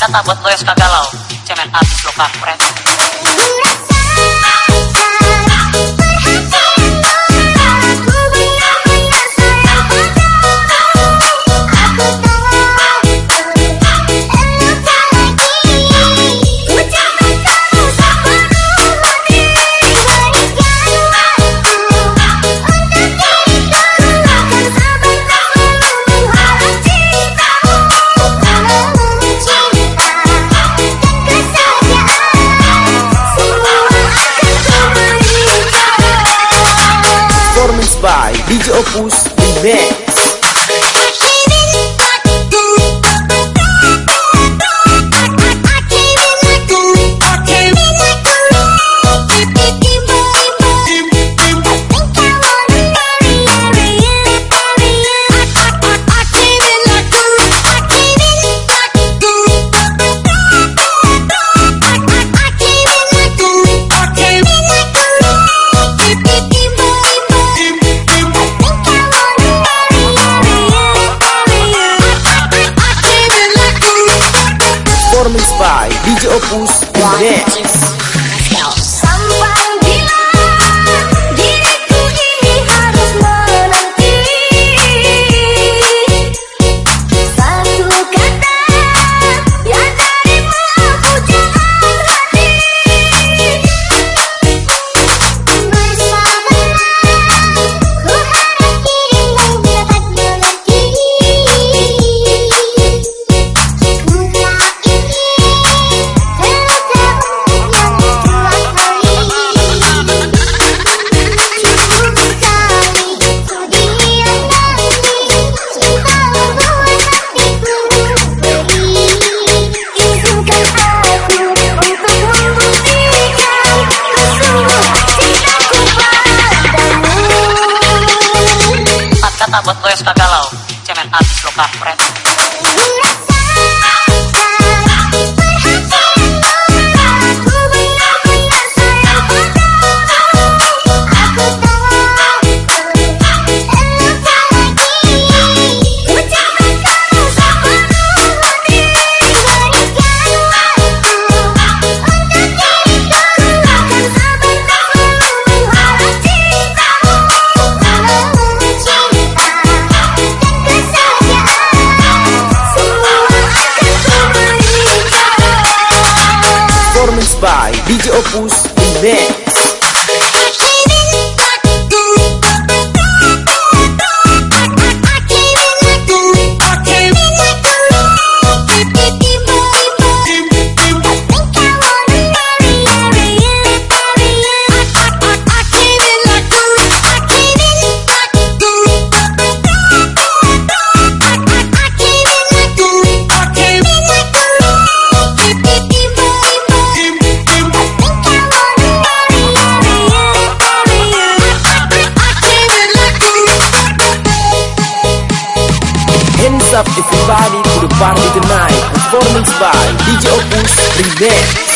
kata buat lo yang suka galau. Cemen abis lo kampret DJ Opus Remix puedes DJ by DJ Opus Remix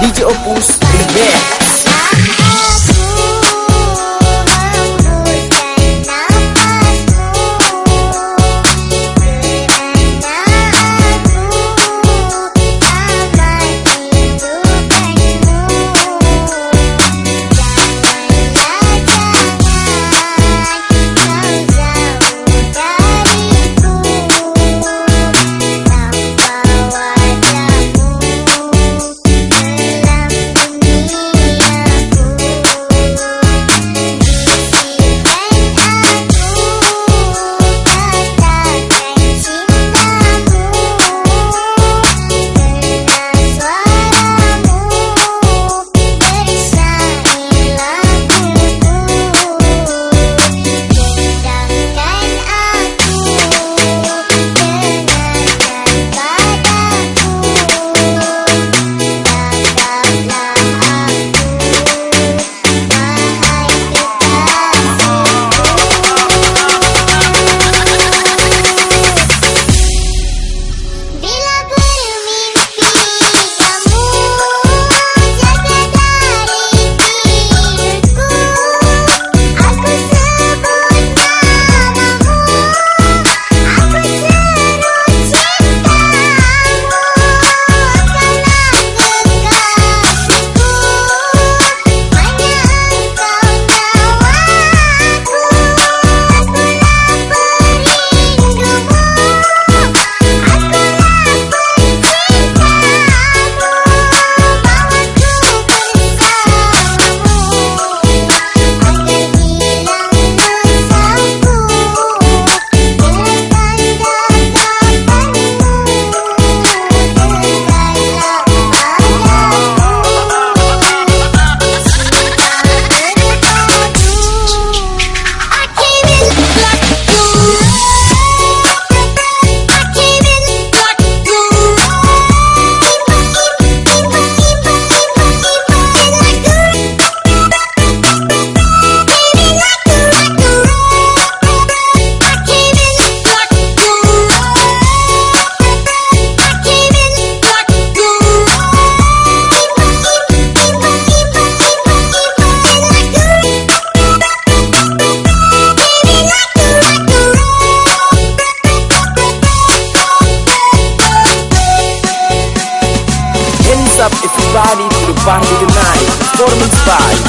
DJ O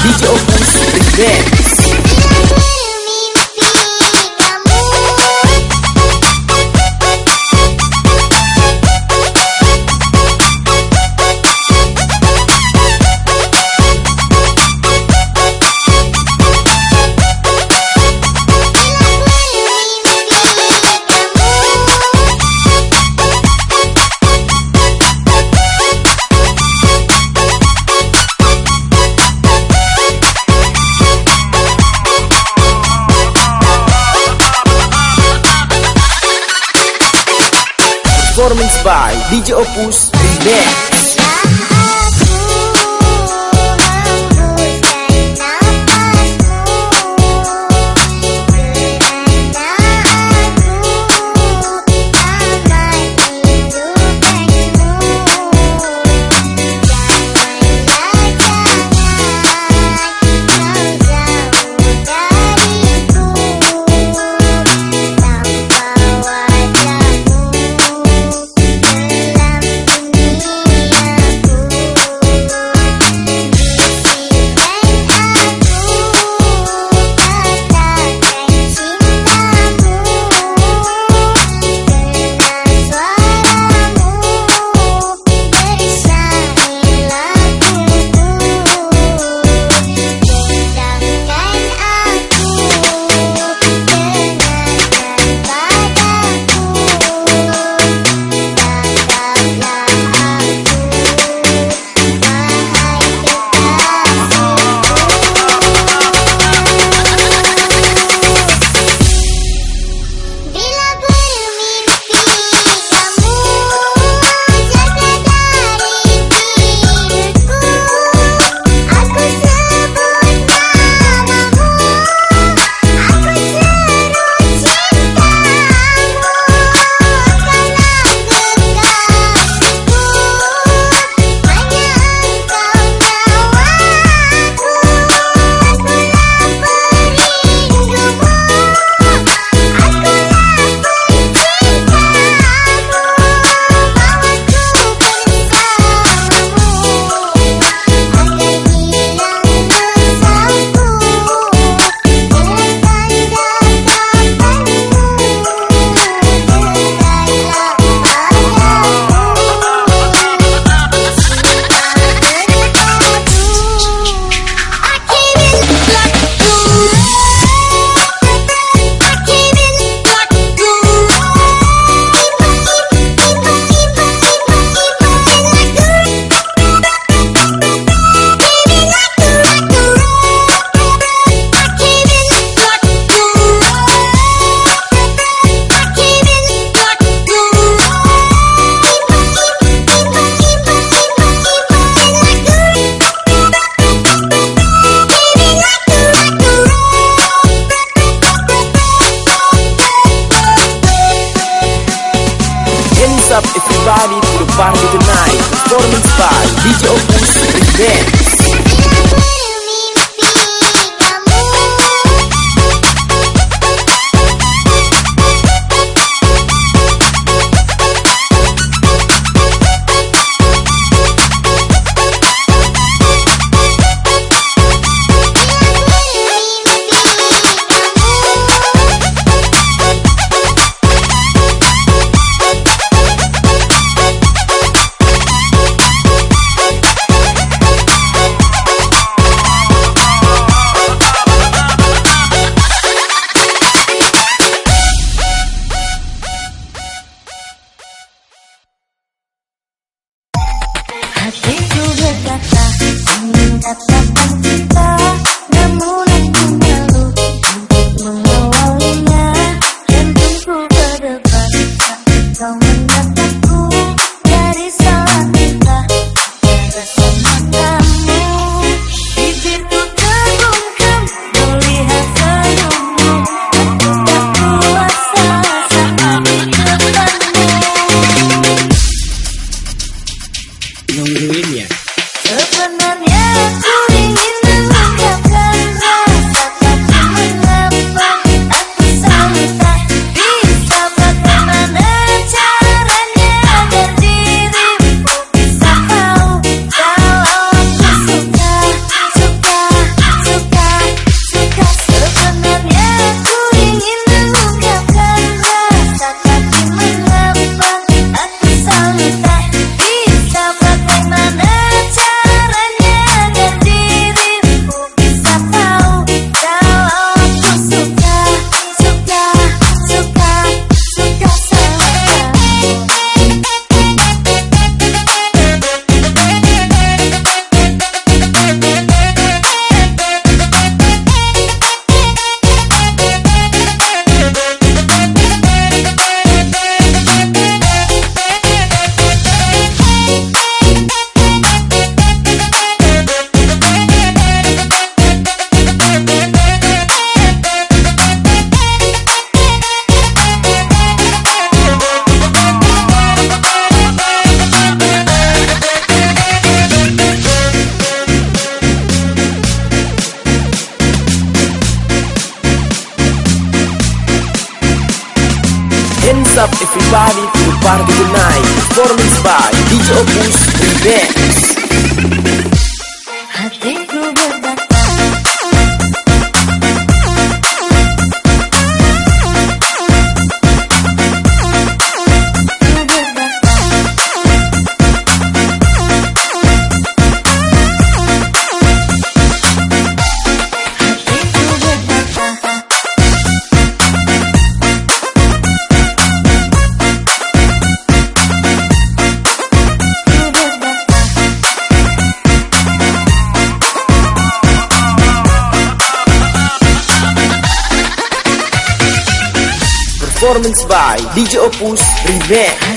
DJ Opus Remix. DJ Opus Remix. DJ Opus Remix